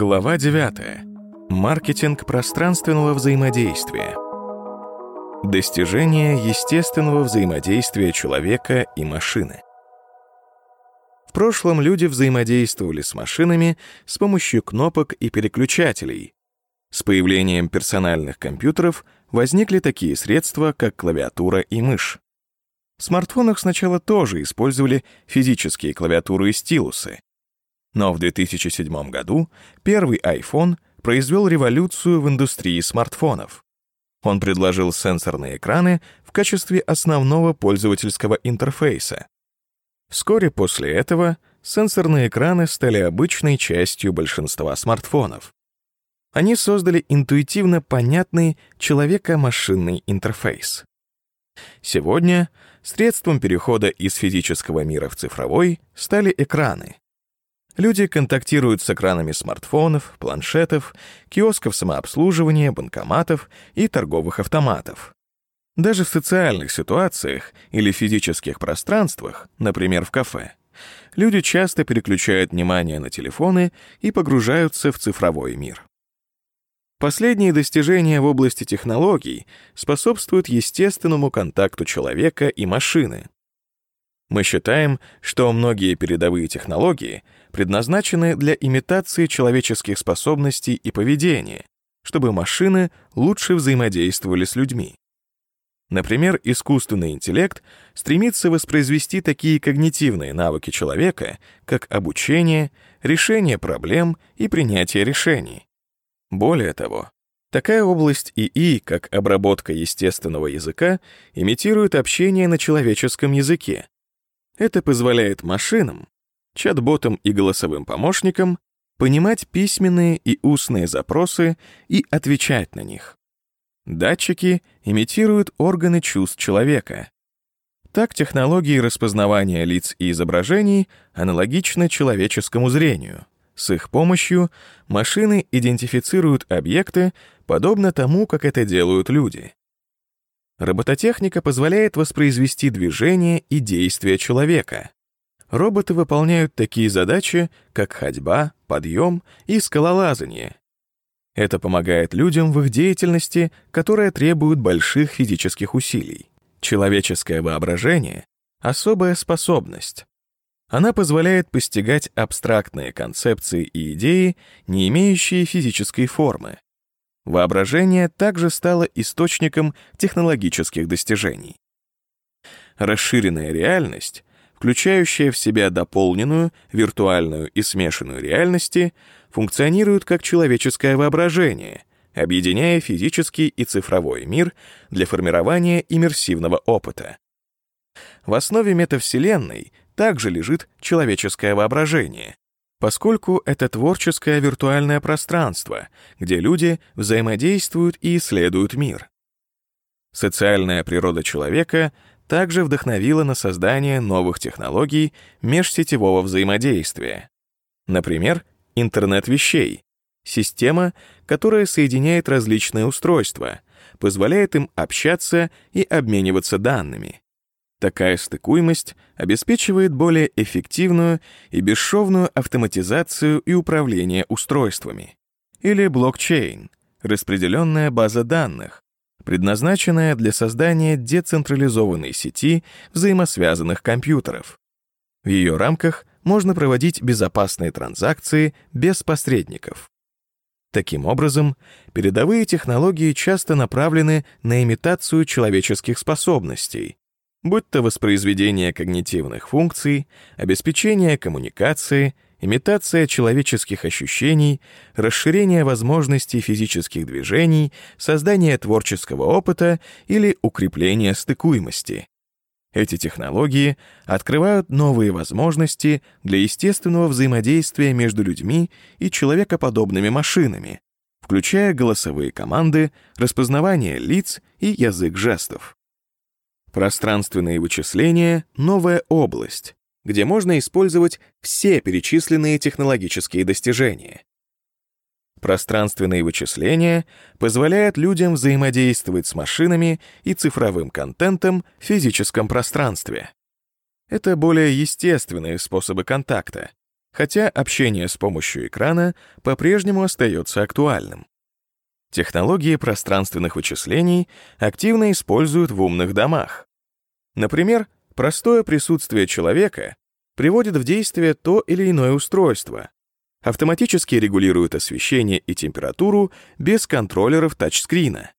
Глава 9. Маркетинг пространственного взаимодействия. Достижение естественного взаимодействия человека и машины. В прошлом люди взаимодействовали с машинами с помощью кнопок и переключателей. С появлением персональных компьютеров возникли такие средства, как клавиатура и мышь. В смартфонах сначала тоже использовали физические клавиатуры и стилусы. Но в 2007 году первый iPhone произвел революцию в индустрии смартфонов. Он предложил сенсорные экраны в качестве основного пользовательского интерфейса. Вскоре после этого сенсорные экраны стали обычной частью большинства смартфонов. Они создали интуитивно понятный человека-машинный интерфейс. Сегодня средством перехода из физического мира в цифровой стали экраны. Люди контактируют с экранами смартфонов, планшетов, киосков самообслуживания, банкоматов и торговых автоматов. Даже в социальных ситуациях или физических пространствах, например, в кафе, люди часто переключают внимание на телефоны и погружаются в цифровой мир. Последние достижения в области технологий способствуют естественному контакту человека и машины, мы считаем, что многие передовые технологии предназначены для имитации человеческих способностей и поведения, чтобы машины лучше взаимодействовали с людьми. Например, искусственный интеллект стремится воспроизвести такие когнитивные навыки человека, как обучение, решение проблем и принятие решений. Более того, такая область ИИ, как обработка естественного языка, имитирует общение на человеческом языке, это позволяет машинам, чат-ботам и голосовым помощникам понимать письменные и устные запросы и отвечать на них. Датчики имитируют органы чувств человека. Так технологии распознавания лиц и изображений аналогичны человеческому зрению. С их помощью машины идентифицируют объекты, подобно тому, как это делают люди. Робототехника позволяет воспроизвести движение и действия человека. Роботы выполняют такие задачи, как ходьба, подъем и скалолазание. Это помогает людям в их деятельности, которая требует больших физических усилий. Человеческое воображение — особая способность. Она позволяет постигать абстрактные концепции и идеи, не имеющие физической формы. Воображение также стало источником технологических достижений. Расширенная реальность, включающая в себя дополненную, виртуальную и смешанную реальности, функционирует как человеческое воображение, объединяя физический и цифровой мир для формирования иммерсивного опыта. В основе метавселенной также лежит человеческое воображение, поскольку это творческое виртуальное пространство, где люди взаимодействуют и исследуют мир. Социальная природа человека также вдохновила на создание новых технологий межсетевого взаимодействия. Например, интернет вещей — система, которая соединяет различные устройства, позволяет им общаться и обмениваться данными. Такая стыкуемость обеспечивает более эффективную и бесшовную автоматизацию и управление устройствами. Или блокчейн — распределенная база данных, предназначенная для создания децентрализованной сети взаимосвязанных компьютеров. В ее рамках можно проводить безопасные транзакции без посредников. Таким образом, передовые технологии часто направлены на имитацию человеческих способностей, будь то воспроизведение когнитивных функций, обеспечение коммуникации, имитация человеческих ощущений, расширение возможностей физических движений, создание творческого опыта или укрепление стыкуемости. Эти технологии открывают новые возможности для естественного взаимодействия между людьми и человекоподобными машинами, включая голосовые команды, распознавание лиц и язык жестов. Пространственные вычисления — новая область, где можно использовать все перечисленные технологические достижения. Пространственные вычисления позволяют людям взаимодействовать с машинами и цифровым контентом в физическом пространстве. Это более естественные способы контакта, хотя общение с помощью экрана по-прежнему остается актуальным. Технологии пространственных вычислений активно используют в умных домах. Например, простое присутствие человека приводит в действие то или иное устройство, автоматически регулирует освещение и температуру без контроллеров тачскрина.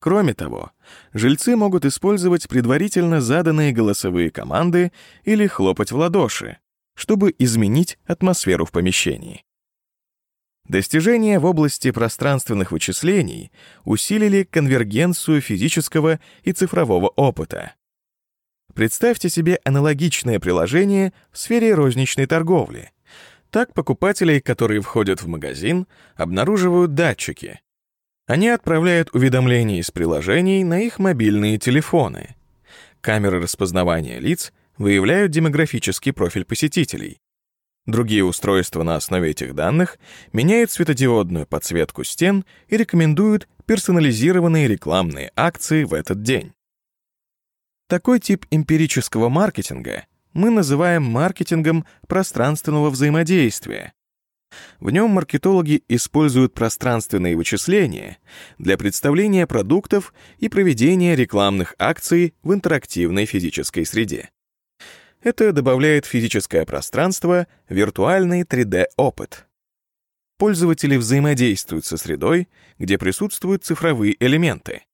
Кроме того, жильцы могут использовать предварительно заданные голосовые команды или хлопать в ладоши, чтобы изменить атмосферу в помещении. Достижения в области пространственных вычислений усилили конвергенцию физического и цифрового опыта. Представьте себе аналогичное приложение в сфере розничной торговли. Так покупателей, которые входят в магазин, обнаруживают датчики. Они отправляют уведомления из приложений на их мобильные телефоны. Камеры распознавания лиц выявляют демографический профиль посетителей. Другие устройства на основе этих данных меняют светодиодную подсветку стен и рекомендуют персонализированные рекламные акции в этот день. Такой тип эмпирического маркетинга мы называем маркетингом пространственного взаимодействия. В нем маркетологи используют пространственные вычисления для представления продуктов и проведения рекламных акций в интерактивной физической среде. Это добавляет физическое пространство виртуальный 3D-опыт. Пользователи взаимодействуют со средой, где присутствуют цифровые элементы.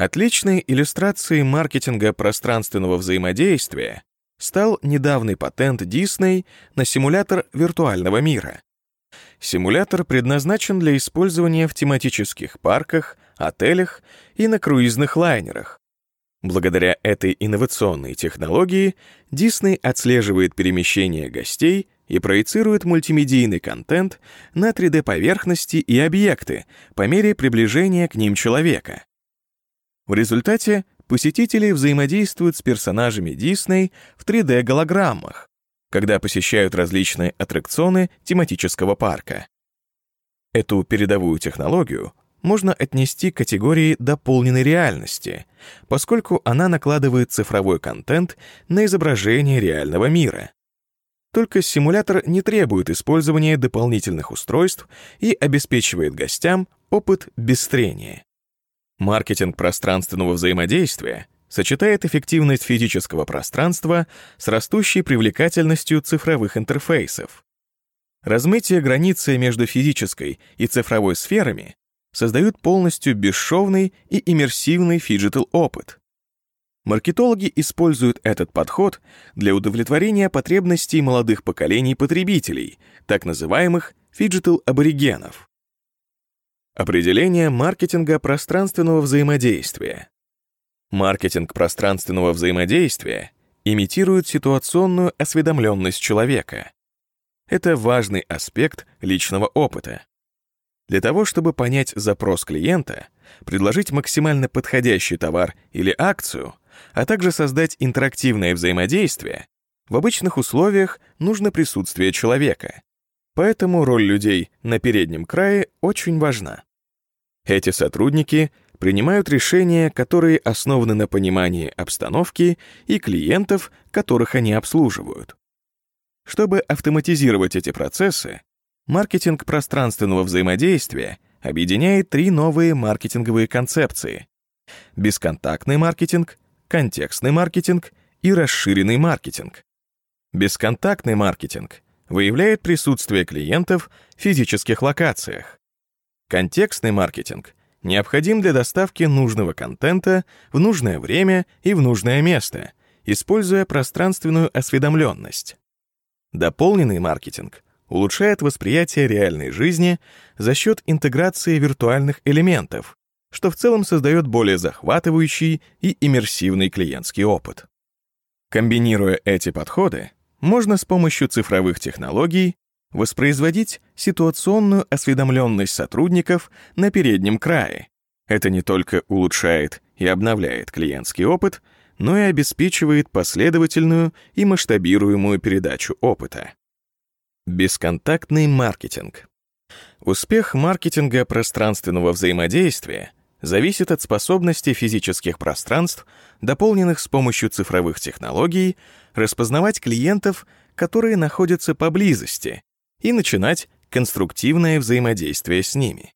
Отличной иллюстрацией маркетинга пространственного взаимодействия стал недавний патент Disney на симулятор виртуального мира. Симулятор предназначен для использования в тематических парках, отелях и на круизных лайнерах, Благодаря этой инновационной технологии Disney отслеживает перемещение гостей и проецирует мультимедийный контент на 3D-поверхности и объекты по мере приближения к ним человека. В результате посетители взаимодействуют с персонажами Disney в 3D-голограммах, когда посещают различные аттракционы тематического парка. Эту передовую технологию можно отнести к категории дополненной реальности, поскольку она накладывает цифровой контент на изображение реального мира. Только симулятор не требует использования дополнительных устройств и обеспечивает гостям опыт без трения. Маркетинг пространственного взаимодействия сочетает эффективность физического пространства с растущей привлекательностью цифровых интерфейсов. Размытие границы между физической и цифровой сферами создают полностью бесшовный и иммерсивный phygital -опыт. Маркетологи используют этот подход для удовлетворения потребностей молодых поколений потребителей, так называемых phygital -аборигенов. Определение маркетинга пространственного взаимодействия. Маркетинг пространственного взаимодействия имитирует ситуационную осведомленность человека. Это важный аспект личного опыта. Для того, чтобы понять запрос клиента, предложить максимально подходящий товар или акцию, а также создать интерактивное взаимодействие, в обычных условиях нужно присутствие человека. Поэтому роль людей на переднем крае очень важна. Эти сотрудники принимают решения, которые основаны на понимании обстановки и клиентов, которых они обслуживают. Чтобы автоматизировать эти процессы, Маркетинг пространственного взаимодействия объединяет три новые маркетинговые концепции. Бесконтактный маркетинг, контекстный маркетинг и расширенный маркетинг. Бесконтактный маркетинг выявляет присутствие клиентов в физических локациях. Контекстный маркетинг необходим для доставки нужного контента в нужное время и в нужное место, используя пространственную осведомленность. Дополненный маркетинг улучшает восприятие реальной жизни за счет интеграции виртуальных элементов, что в целом создает более захватывающий и иммерсивный клиентский опыт. Комбинируя эти подходы, можно с помощью цифровых технологий воспроизводить ситуационную осведомленность сотрудников на переднем крае. Это не только улучшает и обновляет клиентский опыт, но и обеспечивает последовательную и масштабируемую передачу опыта. Бесконтактный маркетинг. Успех маркетинга пространственного взаимодействия зависит от способности физических пространств, дополненных с помощью цифровых технологий, распознавать клиентов, которые находятся поблизости, и начинать конструктивное взаимодействие с ними.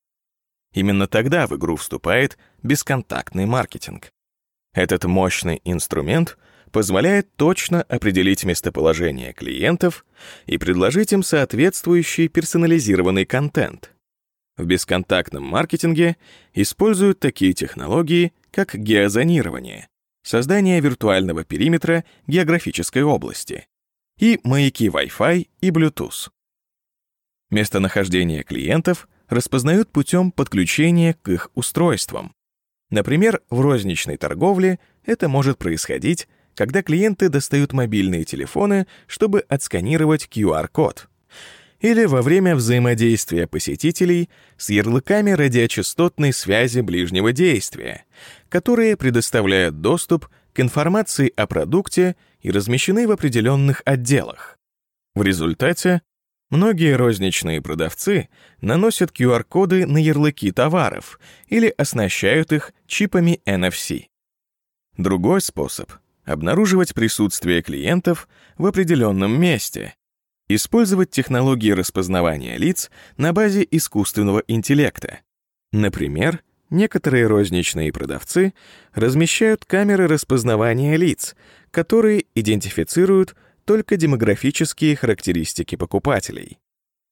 Именно тогда в игру вступает бесконтактный маркетинг. Этот мощный инструмент позволяет точно определить местоположение клиентов и предложить им соответствующий персонализированный контент. В бесконтактном маркетинге используют такие технологии, как геозонирование, создание виртуального периметра географической области и маяки Wi-Fi и Bluetooth. Местонахождение клиентов распознают путем подключения к их устройствам. Например, в розничной торговле это может происходить, когда клиенты достают мобильные телефоны, чтобы отсканировать QR-код, или во время взаимодействия посетителей с ярлыками радиочастотной связи ближнего действия, которые предоставляют доступ к информации о продукте и размещены в определенных отделах. В результате Многие розничные продавцы наносят QR-коды на ярлыки товаров или оснащают их чипами NFC. Другой способ — обнаруживать присутствие клиентов в определенном месте, использовать технологии распознавания лиц на базе искусственного интеллекта. Например, некоторые розничные продавцы размещают камеры распознавания лиц, которые идентифицируют только демографические характеристики покупателей.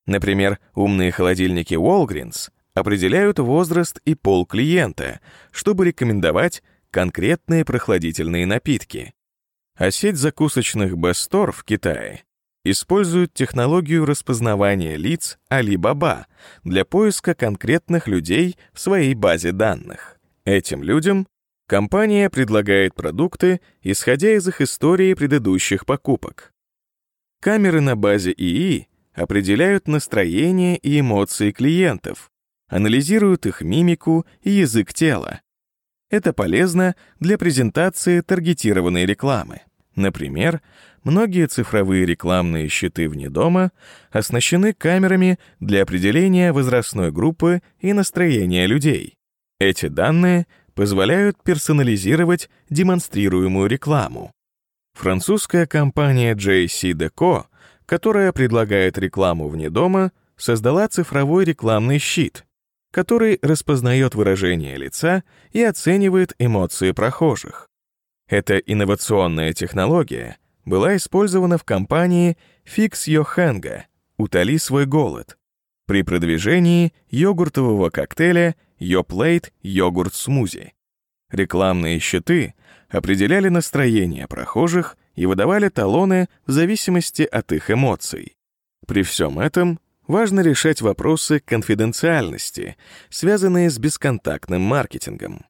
Например, умные холодильники Walgreens определяют возраст и пол клиента, чтобы рекомендовать конкретные прохладительные напитки. А сеть закусочных Best в Китае использует технологию распознавания лиц Alibaba для поиска конкретных людей в своей базе данных. Этим людям Компания предлагает продукты, исходя из их истории предыдущих покупок. Камеры на базе ИИ определяют настроение и эмоции клиентов, анализируют их мимику и язык тела. Это полезно для презентации таргетированной рекламы. Например, многие цифровые рекламные щиты вне дома оснащены камерами для определения возрастной группы и настроения людей. Эти данные — позволяют персонализировать демонстрируемую рекламу. Французская компания JC Deco, которая предлагает рекламу вне дома, создала цифровой рекламный щит, который распознает выражение лица и оценивает эмоции прохожих. Эта инновационная технология была использована в компании Fix Your Hunger «Утоли свой голод» при продвижении йогуртового коктейля Йоплейт йогурт смузи. Рекламные щиты определяли настроение прохожих и выдавали талоны в зависимости от их эмоций. При всем этом важно решать вопросы конфиденциальности, связанные с бесконтактным маркетингом.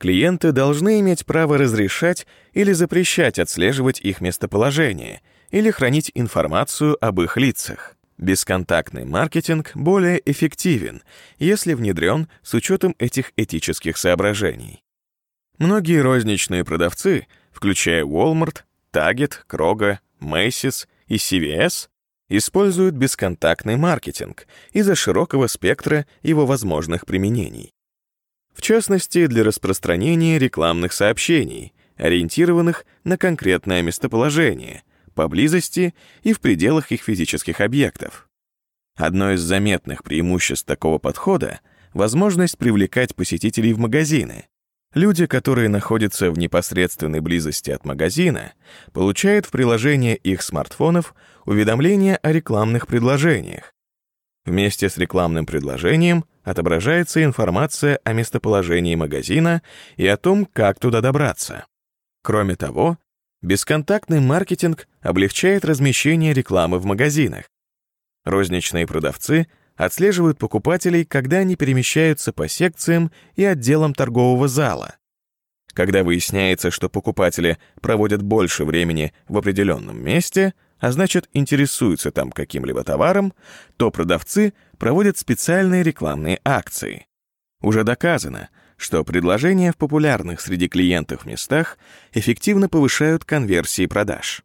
Клиенты должны иметь право разрешать или запрещать отслеживать их местоположение или хранить информацию об их лицах. Бесконтактный маркетинг более эффективен, если внедрен с учетом этих этических соображений. Многие розничные продавцы, включая Walmart, Target, Kroger, Macy's и CVS, используют бесконтактный маркетинг из-за широкого спектра его возможных применений. В частности, для распространения рекламных сообщений, ориентированных на конкретное местоположение, поблизости и в пределах их физических объектов. Одно из заметных преимуществ такого подхода — возможность привлекать посетителей в магазины. Люди, которые находятся в непосредственной близости от магазина, получают в приложение их смартфонов уведомления о рекламных предложениях. Вместе с рекламным предложением отображается информация о местоположении магазина и о том, как туда добраться. Кроме того, Бесконтактный маркетинг облегчает размещение рекламы в магазинах. Розничные продавцы отслеживают покупателей, когда они перемещаются по секциям и отделам торгового зала. Когда выясняется, что покупатели проводят больше времени в определенном месте, а значит интересуются там каким-либо товаром, то продавцы проводят специальные рекламные акции. Уже доказано, что предложения в популярных среди клиентов местах эффективно повышают конверсии продаж.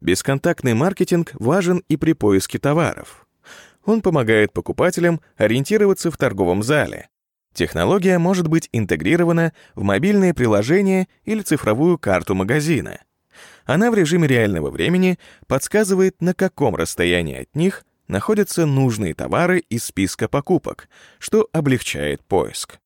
Бесконтактный маркетинг важен и при поиске товаров. Он помогает покупателям ориентироваться в торговом зале. Технология может быть интегрирована в мобильные приложения или цифровую карту магазина. Она в режиме реального времени подсказывает, на каком расстоянии от них находятся нужные товары из списка покупок, что облегчает поиск.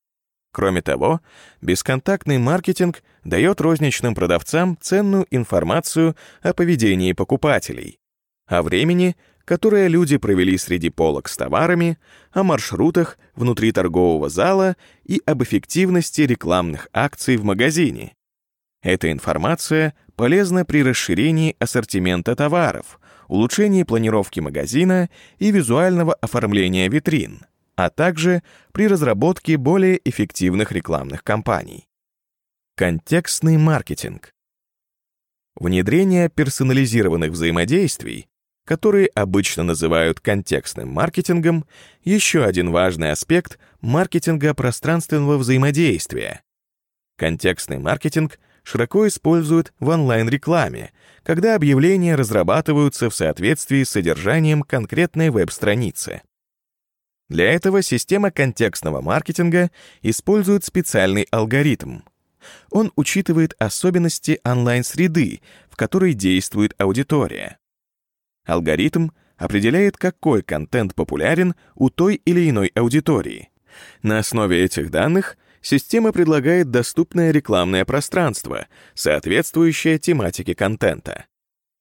Кроме того, бесконтактный маркетинг дает розничным продавцам ценную информацию о поведении покупателей, о времени, которое люди провели среди полок с товарами, о маршрутах внутри торгового зала и об эффективности рекламных акций в магазине. Эта информация полезна при расширении ассортимента товаров, улучшении планировки магазина и визуального оформления витрин, а также при разработке более эффективных рекламных кампаний. Контекстный маркетинг. Внедрение персонализированных взаимодействий, которые обычно называют контекстным маркетингом, еще один важный аспект маркетинга пространственного взаимодействия. Контекстный маркетинг широко используют в онлайн-рекламе, когда объявления разрабатываются в соответствии с содержанием конкретной веб-страницы. Для этого система контекстного маркетинга использует специальный алгоритм. Он учитывает особенности онлайн-среды, в которой действует аудитория. Алгоритм определяет, какой контент популярен у той или иной аудитории. На основе этих данных система предлагает доступное рекламное пространство, соответствующее тематике контента.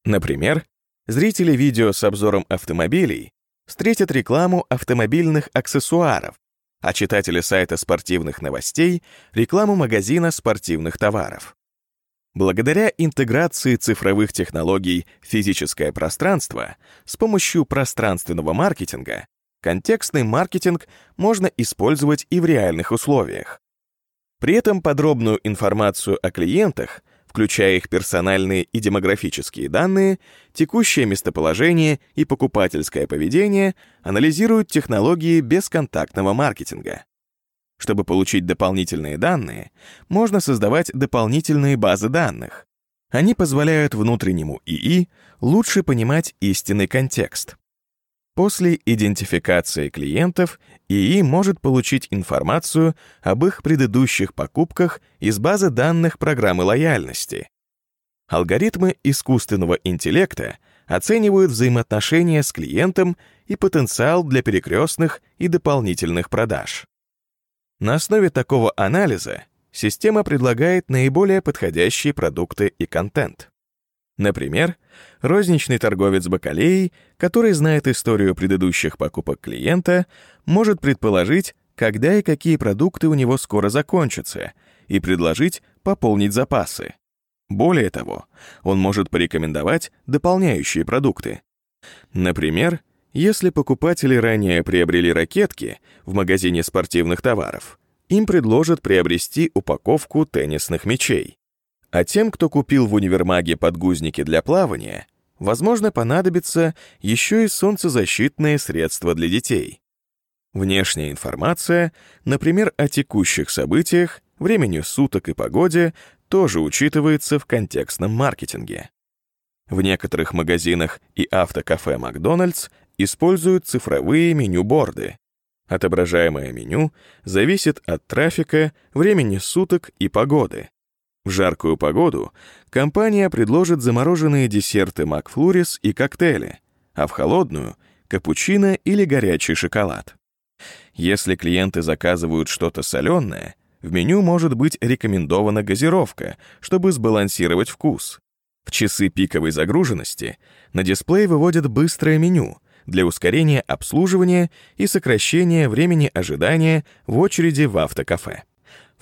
Например, зрители видео с обзором автомобилей встретят рекламу автомобильных аксессуаров, а читатели сайта спортивных новостей — рекламу магазина спортивных товаров. Благодаря интеграции цифровых технологий в физическое пространство с помощью пространственного маркетинга контекстный маркетинг можно использовать и в реальных условиях. При этом подробную информацию о клиентах, включая их персональные и демографические данные, текущее местоположение и покупательское поведение, анализируют технологии бесконтактного маркетинга. Чтобы получить дополнительные данные, можно создавать дополнительные базы данных. Они позволяют внутреннему ИИ лучше понимать истинный контекст. После идентификации клиентов ИИ может получить информацию об их предыдущих покупках из базы данных программы лояльности. Алгоритмы искусственного интеллекта оценивают взаимоотношения с клиентом и потенциал для перекрестных и дополнительных продаж. На основе такого анализа система предлагает наиболее подходящие продукты и контент. Например, розничный торговец бакалеей, который знает историю предыдущих покупок клиента, может предположить, когда и какие продукты у него скоро закончатся, и предложить пополнить запасы. Более того, он может порекомендовать дополняющие продукты. Например, если покупатели ранее приобрели ракетки в магазине спортивных товаров, им предложат приобрести упаковку теннисных мячей. А тем, кто купил в универмаге подгузники для плавания, возможно, понадобится еще и солнцезащитные средства для детей. Внешняя информация, например, о текущих событиях, времени суток и погоде, тоже учитывается в контекстном маркетинге. В некоторых магазинах и автокафе «Макдональдс» используют цифровые меню-борды. Отображаемое меню зависит от трафика, времени суток и погоды. В жаркую погоду компания предложит замороженные десерты Макфлурис и коктейли, а в холодную — капучино или горячий шоколад. Если клиенты заказывают что-то соленое, в меню может быть рекомендована газировка, чтобы сбалансировать вкус. В часы пиковой загруженности на дисплей выводят быстрое меню для ускорения обслуживания и сокращения времени ожидания в очереди в автокафе.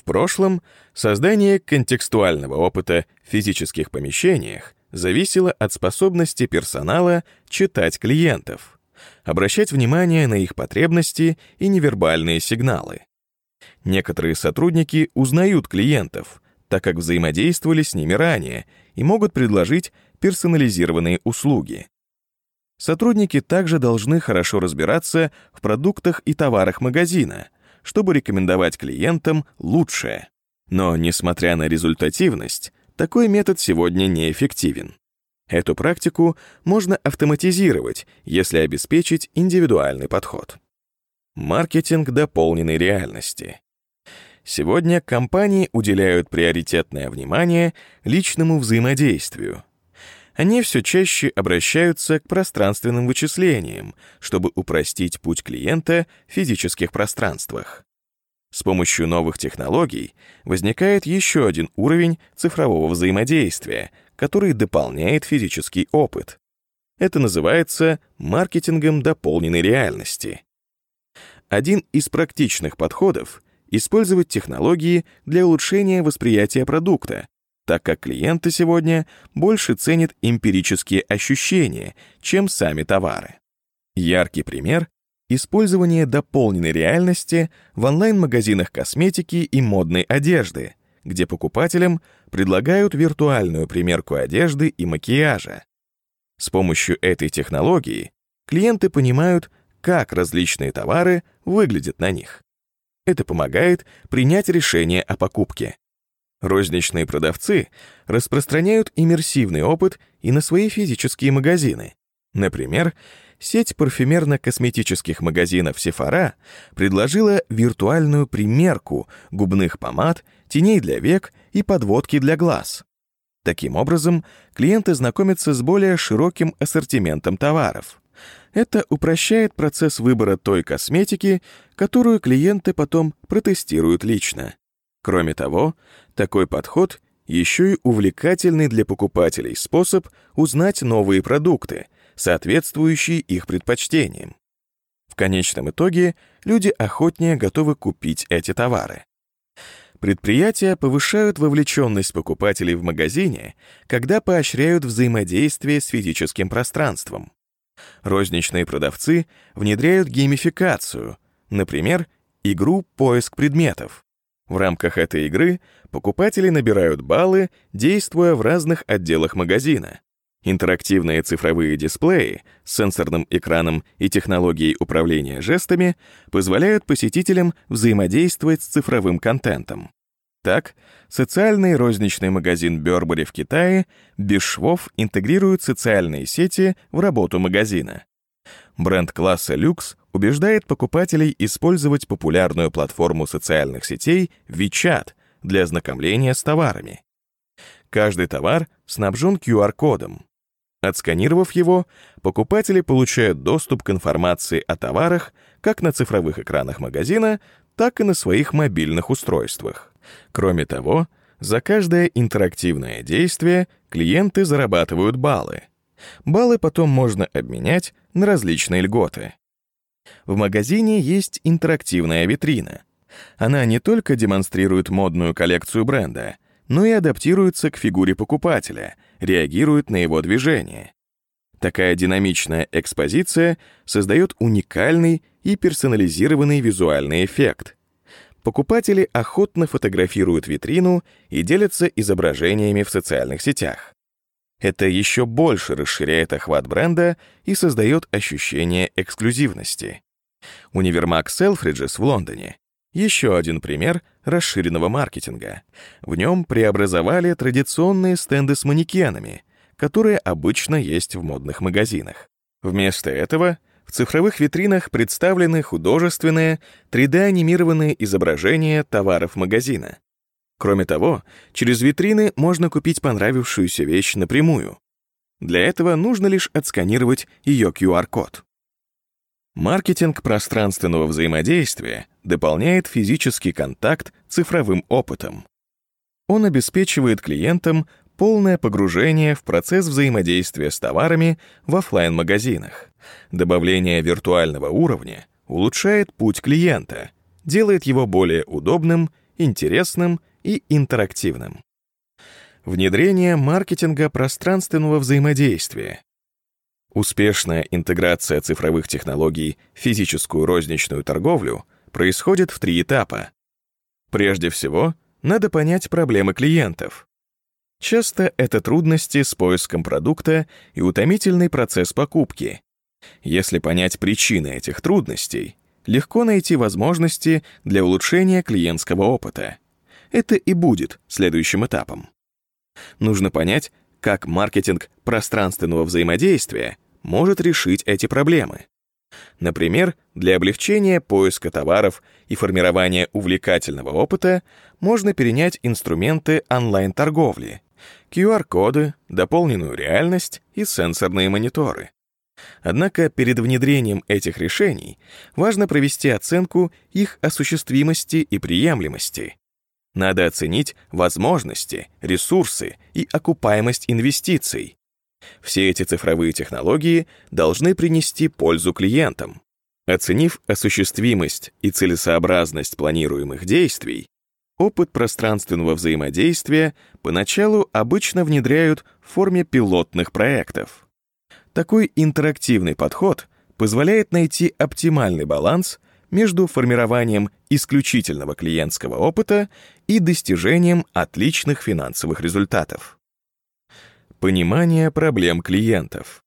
В прошлом создание контекстуального опыта в физических помещениях зависело от способности персонала читать клиентов, обращать внимание на их потребности и невербальные сигналы. Некоторые сотрудники узнают клиентов, так как взаимодействовали с ними ранее и могут предложить персонализированные услуги. Сотрудники также должны хорошо разбираться в продуктах и товарах магазина — чтобы рекомендовать клиентам лучшее. Но, несмотря на результативность, такой метод сегодня неэффективен. Эту практику можно автоматизировать, если обеспечить индивидуальный подход. Маркетинг дополненной реальности. Сегодня компании уделяют приоритетное внимание личному взаимодействию. Они все чаще обращаются к пространственным вычислениям, чтобы упростить путь клиента в физических пространствах. С помощью новых технологий возникает еще один уровень цифрового взаимодействия, который дополняет физический опыт. Это называется маркетингом дополненной реальности. Один из практичных подходов — использовать технологии для улучшения восприятия продукта, так как клиенты сегодня больше ценят эмпирические ощущения, чем сами товары. Яркий пример — использование дополненной реальности в онлайн-магазинах косметики и модной одежды, где покупателям предлагают виртуальную примерку одежды и макияжа. С помощью этой технологии клиенты понимают, как различные товары выглядят на них. Это помогает принять решение о покупке. Розничные продавцы распространяют иммерсивный опыт и на свои физические магазины. Например, сеть парфюмерно-косметических магазинов Sephora предложила виртуальную примерку губных помад, теней для век и подводки для глаз. Таким образом, клиенты знакомятся с более широким ассортиментом товаров. Это упрощает процесс выбора той косметики, которую клиенты потом протестируют лично. Кроме того, такой подход еще и увлекательный для покупателей способ узнать новые продукты, соответствующие их предпочтениям. В конечном итоге люди охотнее готовы купить эти товары. Предприятия повышают вовлеченность покупателей в магазине, когда поощряют взаимодействие с физическим пространством. Розничные продавцы внедряют геймификацию, например, игру «Поиск предметов». В рамках этой игры покупатели набирают баллы, действуя в разных отделах магазина. Интерактивные цифровые дисплеи с сенсорным экраном и технологией управления жестами позволяют посетителям взаимодействовать с цифровым контентом. Так, социальный розничный магазин Бёрбери в Китае без швов интегрирует социальные сети в работу магазина. Бренд класса люкс убеждает покупателей использовать популярную платформу социальных сетей WeChat для ознакомления с товарами. Каждый товар снабжен QR-кодом. Отсканировав его, покупатели получают доступ к информации о товарах как на цифровых экранах магазина, так и на своих мобильных устройствах. Кроме того, за каждое интерактивное действие клиенты зарабатывают баллы. Баллы потом можно обменять на различные льготы. В магазине есть интерактивная витрина. Она не только демонстрирует модную коллекцию бренда, но и адаптируется к фигуре покупателя, реагирует на его движение. Такая динамичная экспозиция создает уникальный и персонализированный визуальный эффект. Покупатели охотно фотографируют витрину и делятся изображениями в социальных сетях. Это еще больше расширяет охват бренда и создает ощущение эксклюзивности. Универмаг Селфриджес в Лондоне — еще один пример расширенного маркетинга. В нем преобразовали традиционные стенды с манекенами, которые обычно есть в модных магазинах. Вместо этого в цифровых витринах представлены художественные 3D-анимированные изображения товаров магазина. Кроме того, через витрины можно купить понравившуюся вещь напрямую. Для этого нужно лишь отсканировать ее QR-код. Маркетинг пространственного взаимодействия дополняет физический контакт цифровым опытом. Он обеспечивает клиентам полное погружение в процесс взаимодействия с товарами в офлайн-магазинах. Добавление виртуального уровня улучшает путь клиента, делает его более удобным, интересным и интерактивным. Внедрение маркетинга пространственного взаимодействия. Успешная интеграция цифровых технологий в физическую розничную торговлю происходит в три этапа. Прежде всего, надо понять проблемы клиентов. Часто это трудности с поиском продукта и утомительный процесс покупки. Если понять причины этих трудностей, легко найти возможности для улучшения клиентского опыта это и будет следующим этапом. Нужно понять, как маркетинг пространственного взаимодействия может решить эти проблемы. Например, для облегчения поиска товаров и формирования увлекательного опыта можно перенять инструменты онлайн-торговли, QR-коды, дополненную реальность и сенсорные мониторы. Однако перед внедрением этих решений важно провести оценку их осуществимости и приемлемости. Надо оценить возможности, ресурсы и окупаемость инвестиций. Все эти цифровые технологии должны принести пользу клиентам. Оценив осуществимость и целесообразность планируемых действий, опыт пространственного взаимодействия поначалу обычно внедряют в форме пилотных проектов. Такой интерактивный подход позволяет найти оптимальный баланс между формированием исключительного клиентского опыта и достижением отличных финансовых результатов. Понимание проблем клиентов.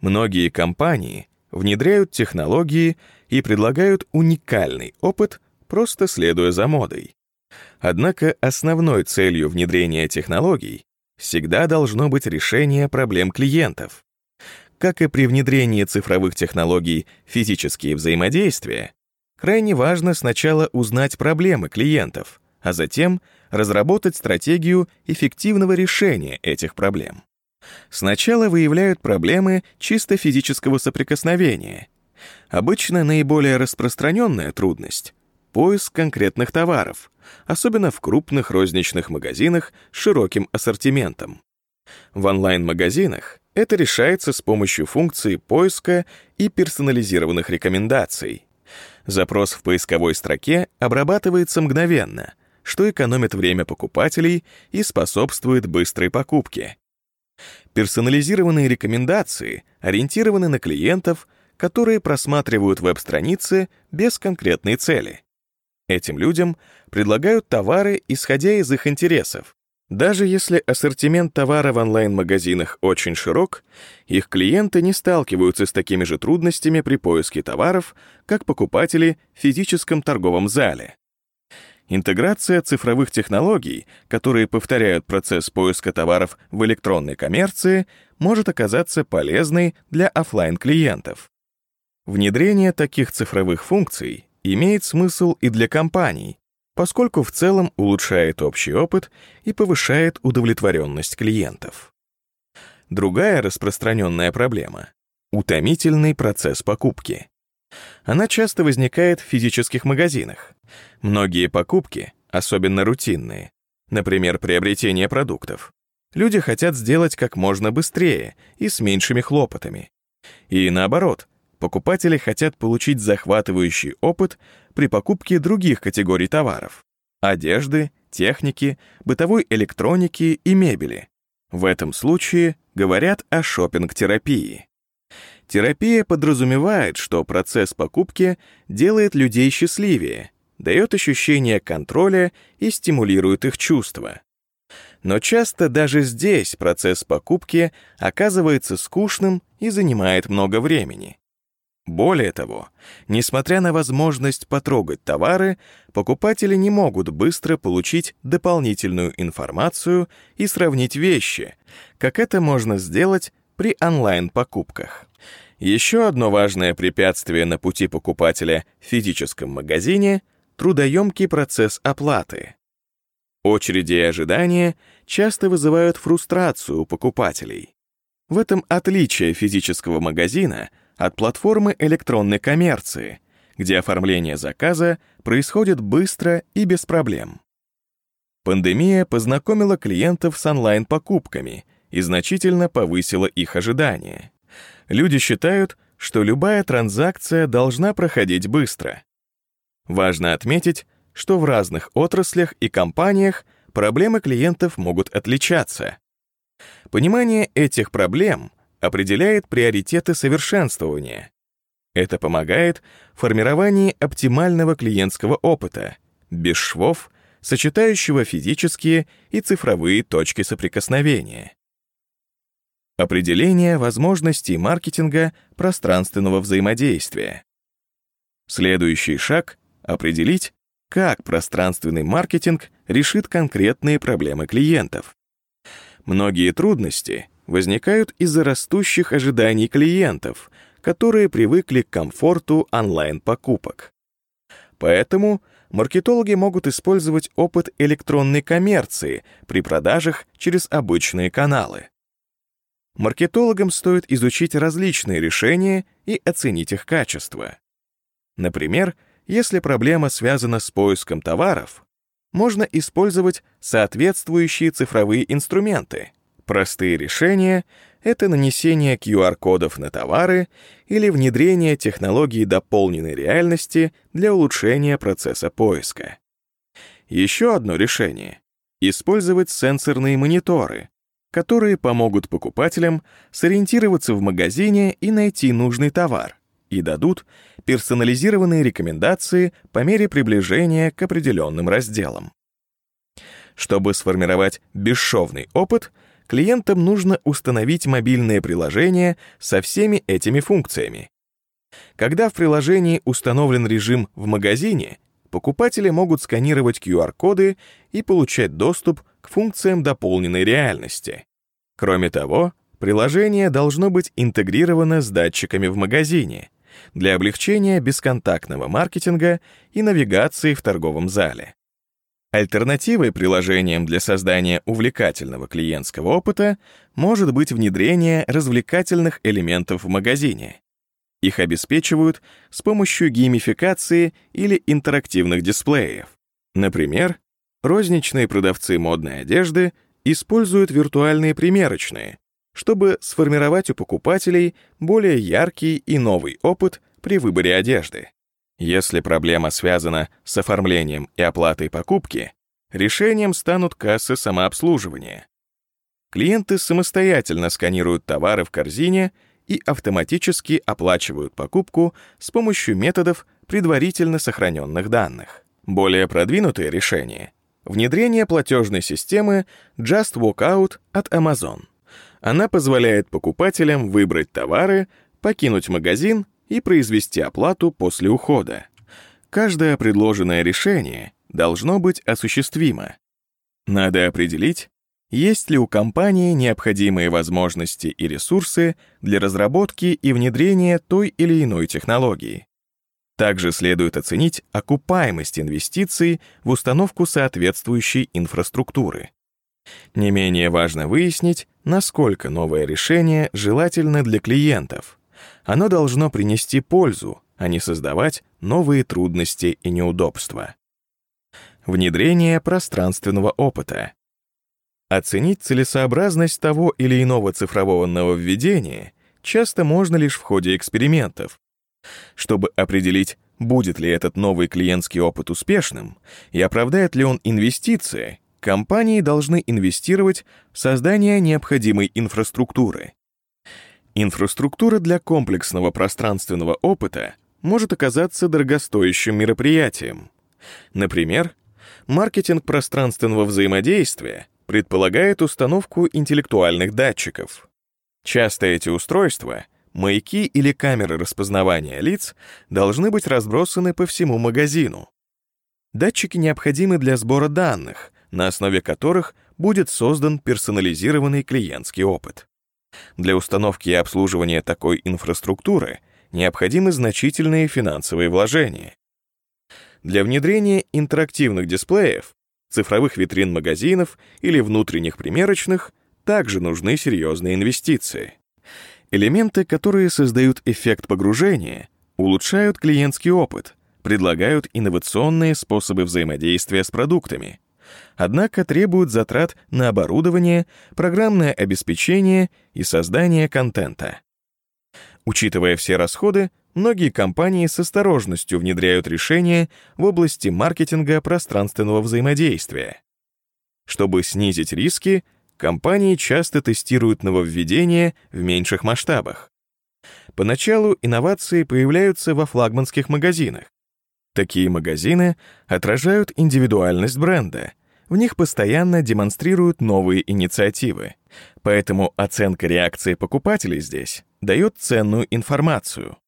Многие компании внедряют технологии и предлагают уникальный опыт, просто следуя за модой. Однако основной целью внедрения технологий всегда должно быть решение проблем клиентов. Как и при внедрении цифровых технологий физические взаимодействия, крайне важно сначала узнать проблемы клиентов, а затем разработать стратегию эффективного решения этих проблем. Сначала выявляют проблемы чисто физического соприкосновения. Обычно наиболее распространенная трудность — поиск конкретных товаров, особенно в крупных розничных магазинах с широким ассортиментом. В онлайн-магазинах это решается с помощью функции поиска и персонализированных рекомендаций. Запрос в поисковой строке обрабатывается мгновенно, что экономит время покупателей и способствует быстрой покупке. Персонализированные рекомендации ориентированы на клиентов, которые просматривают веб-страницы без конкретной цели. Этим людям предлагают товары, исходя из их интересов. Даже если ассортимент товара в онлайн-магазинах очень широк, их клиенты не сталкиваются с такими же трудностями при поиске товаров, как покупатели в физическом торговом зале. Интеграция цифровых технологий, которые повторяют процесс поиска товаров в электронной коммерции, может оказаться полезной для офлайн клиентов Внедрение таких цифровых функций имеет смысл и для компаний, поскольку в целом улучшает общий опыт и повышает удовлетворенность клиентов. Другая распространенная проблема — утомительный процесс покупки. Она часто возникает в физических магазинах. Многие покупки, особенно рутинные, например, приобретение продуктов, люди хотят сделать как можно быстрее и с меньшими хлопотами. И наоборот, покупатели хотят получить захватывающий опыт при покупке других категорий товаров — одежды, техники, бытовой электроники и мебели. В этом случае говорят о шопинг-терапии. Терапия подразумевает, что процесс покупки делает людей счастливее, дает ощущение контроля и стимулирует их чувства. Но часто даже здесь процесс покупки оказывается скучным и занимает много времени. Более того, несмотря на возможность потрогать товары, покупатели не могут быстро получить дополнительную информацию и сравнить вещи, как это можно сделать при онлайн-покупках. Еще одно важное препятствие на пути покупателя в физическом магазине — трудоемкий процесс оплаты. Очереди и ожидания часто вызывают фрустрацию у покупателей. В этом отличие физического магазина — от платформы электронной коммерции, где оформление заказа происходит быстро и без проблем. Пандемия познакомила клиентов с онлайн-покупками и значительно повысила их ожидания. Люди считают, что любая транзакция должна проходить быстро. Важно отметить, что в разных отраслях и компаниях проблемы клиентов могут отличаться. Понимание этих проблем определяет приоритеты совершенствования. Это помогает в формировании оптимального клиентского опыта, без швов, сочетающего физические и цифровые точки соприкосновения. Определение возможностей маркетинга пространственного взаимодействия. Следующий шаг — определить, как пространственный маркетинг решит конкретные проблемы клиентов. Многие трудности возникают из-за растущих ожиданий клиентов, которые привыкли к комфорту онлайн-покупок. Поэтому маркетологи могут использовать опыт электронной коммерции при продажах через обычные каналы. Маркетологам стоит изучить различные решения и оценить их качество. Например, если проблема связана с поиском товаров, можно использовать соответствующие цифровые инструменты. Простые решения — это нанесение QR-кодов на товары или внедрение технологии дополненной реальности для улучшения процесса поиска. Еще одно решение — использовать сенсорные мониторы, которые помогут покупателям сориентироваться в магазине и найти нужный товар и дадут персонализированные рекомендации по мере приближения к определенным разделам. Чтобы сформировать бесшовный опыт, клиентам нужно установить мобильное приложение со всеми этими функциями. Когда в приложении установлен режим в магазине, покупатели могут сканировать QR-коды и получать доступ к функциям дополненной реальности. Кроме того, приложение должно быть интегрировано с датчиками в магазине для облегчения бесконтактного маркетинга и навигации в торговом зале. Альтернативой приложениям для создания увлекательного клиентского опыта может быть внедрение развлекательных элементов в магазине. Их обеспечивают с помощью геймификации или интерактивных дисплеев. Например, розничные продавцы модной одежды используют виртуальные примерочные, чтобы сформировать у покупателей более яркий и новый опыт при выборе одежды. Если проблема связана с оформлением и оплатой покупки, решением станут кассы самообслуживания. Клиенты самостоятельно сканируют товары в корзине и автоматически оплачивают покупку с помощью методов предварительно сохраненных данных. Более продвинутые решения Внедрение платежной системы Just Walk Out от Amazon. Она позволяет покупателям выбрать товары, покинуть магазин и произвести оплату после ухода. Каждое предложенное решение должно быть осуществимо. Надо определить, есть ли у компании необходимые возможности и ресурсы для разработки и внедрения той или иной технологии. Также следует оценить окупаемость инвестиций в установку соответствующей инфраструктуры. Не менее важно выяснить, насколько новое решение желательно для клиентов. Оно должно принести пользу, а не создавать новые трудности и неудобства. Внедрение пространственного опыта. Оценить целесообразность того или иного цифрового нововведения часто можно лишь в ходе экспериментов, чтобы определить, будет ли этот новый клиентский опыт успешным и оправдает ли он инвестиции, компании должны инвестировать в создание необходимой инфраструктуры. Инфраструктура для комплексного пространственного опыта может оказаться дорогостоящим мероприятием. Например, маркетинг пространственного взаимодействия предполагает установку интеллектуальных датчиков. Часто эти устройства маяки или камеры распознавания лиц должны быть разбросаны по всему магазину. Датчики необходимы для сбора данных, на основе которых будет создан персонализированный клиентский опыт. Для установки и обслуживания такой инфраструктуры необходимы значительные финансовые вложения. Для внедрения интерактивных дисплеев, цифровых витрин магазинов или внутренних примерочных также нужны серьезные инвестиции. Элементы, которые создают эффект погружения, улучшают клиентский опыт, предлагают инновационные способы взаимодействия с продуктами, однако требуют затрат на оборудование, программное обеспечение и создание контента. Учитывая все расходы, многие компании с осторожностью внедряют решения в области маркетинга пространственного взаимодействия. Чтобы снизить риски, компании часто тестируют нововведения в меньших масштабах. Поначалу инновации появляются во флагманских магазинах. Такие магазины отражают индивидуальность бренда, в них постоянно демонстрируют новые инициативы, поэтому оценка реакции покупателей здесь дает ценную информацию.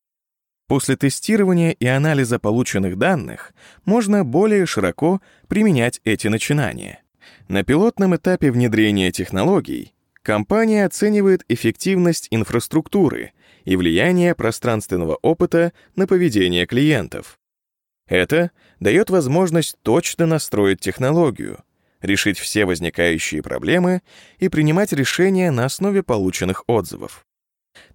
После тестирования и анализа полученных данных можно более широко применять эти начинания. На пилотном этапе внедрения технологий компания оценивает эффективность инфраструктуры и влияние пространственного опыта на поведение клиентов. Это дает возможность точно настроить технологию, решить все возникающие проблемы и принимать решения на основе полученных отзывов.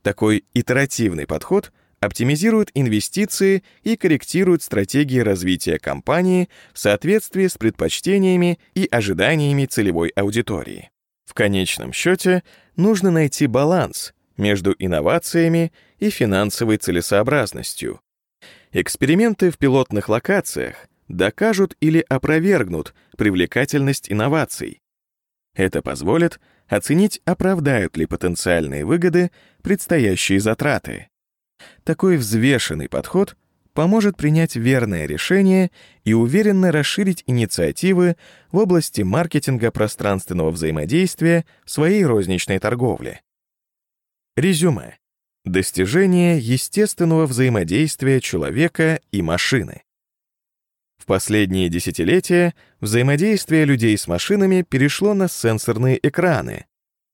Такой итеративный подход оптимизирует инвестиции и корректирует стратегии развития компании в соответствии с предпочтениями и ожиданиями целевой аудитории. В конечном счете нужно найти баланс между инновациями и финансовой целесообразностью. Эксперименты в пилотных локациях докажут или опровергнут привлекательность инноваций. Это позволит оценить, оправдают ли потенциальные выгоды предстоящие затраты. Такой взвешенный подход поможет принять верное решение и уверенно расширить инициативы в области маркетинга пространственного взаимодействия в своей розничной торговле. Резюме. Достижение естественного взаимодействия человека и машины. В последние десятилетия взаимодействие людей с машинами перешло на сенсорные экраны,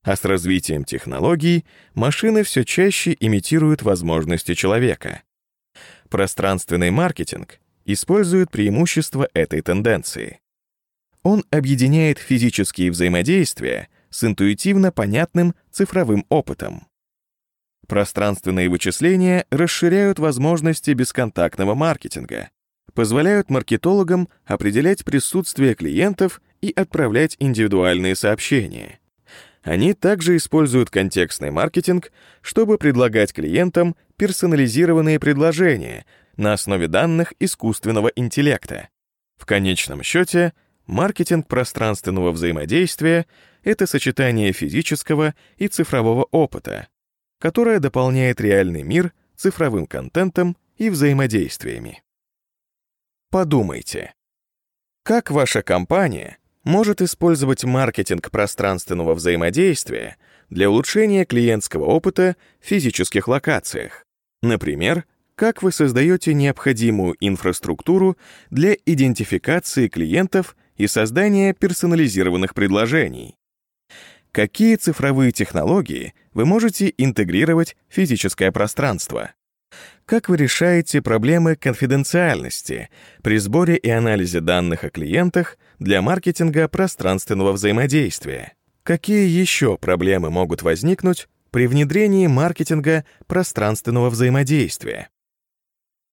а с развитием технологий машины все чаще имитируют возможности человека. Пространственный маркетинг использует преимущества этой тенденции. Он объединяет физические взаимодействия с интуитивно понятным цифровым опытом. Пространственные вычисления расширяют возможности бесконтактного маркетинга, позволяют маркетологам определять присутствие клиентов и отправлять индивидуальные сообщения. Они также используют контекстный маркетинг, чтобы предлагать клиентам персонализированные предложения на основе данных искусственного интеллекта. В конечном счете, маркетинг пространственного взаимодействия — это сочетание физического и цифрового опыта, которое дополняет реальный мир цифровым контентом и взаимодействиями. Подумайте, как ваша компания может использовать маркетинг пространственного взаимодействия для улучшения клиентского опыта в физических локациях. Например, как вы создаете необходимую инфраструктуру для идентификации клиентов и создания персонализированных предложений. Какие цифровые технологии вы можете интегрировать в физическое пространство? Как вы решаете проблемы конфиденциальности при сборе и анализе данных о клиентах для маркетинга пространственного взаимодействия? Какие еще проблемы могут возникнуть при внедрении маркетинга пространственного взаимодействия?